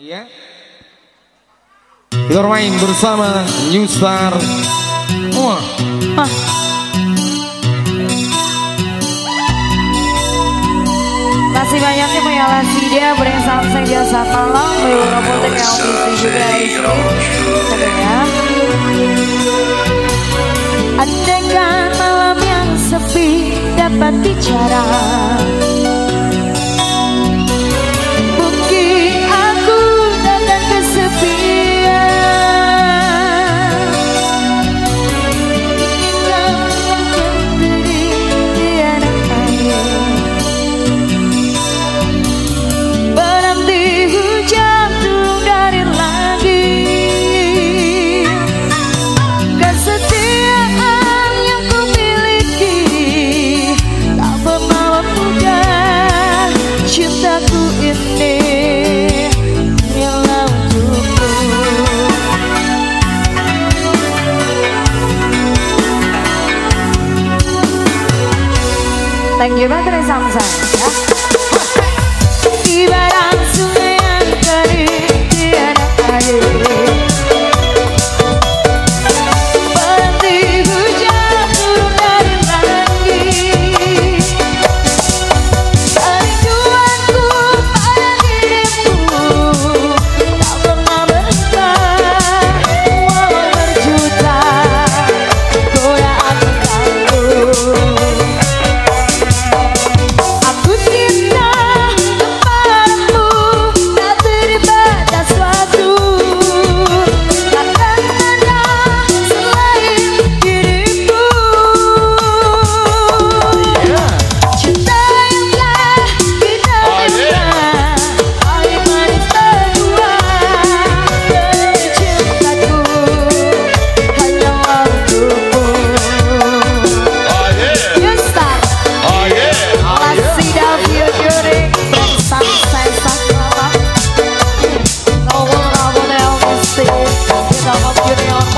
Iya. Kita bermain bersama New Star. Wah. Ah. Masih banyaknya penyalah dia Bering samseng jasa malam Beberapa potek yang visi juga ya Andaikan malam yang sepi dapat bicara Thank you banget Samsa ya. Ibarat sungai yang kering tiada air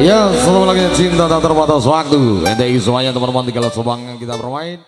Ya, selalu lagi cinta tak terbatas waktu. Ente semuanya teman-teman di kelas kita bermain.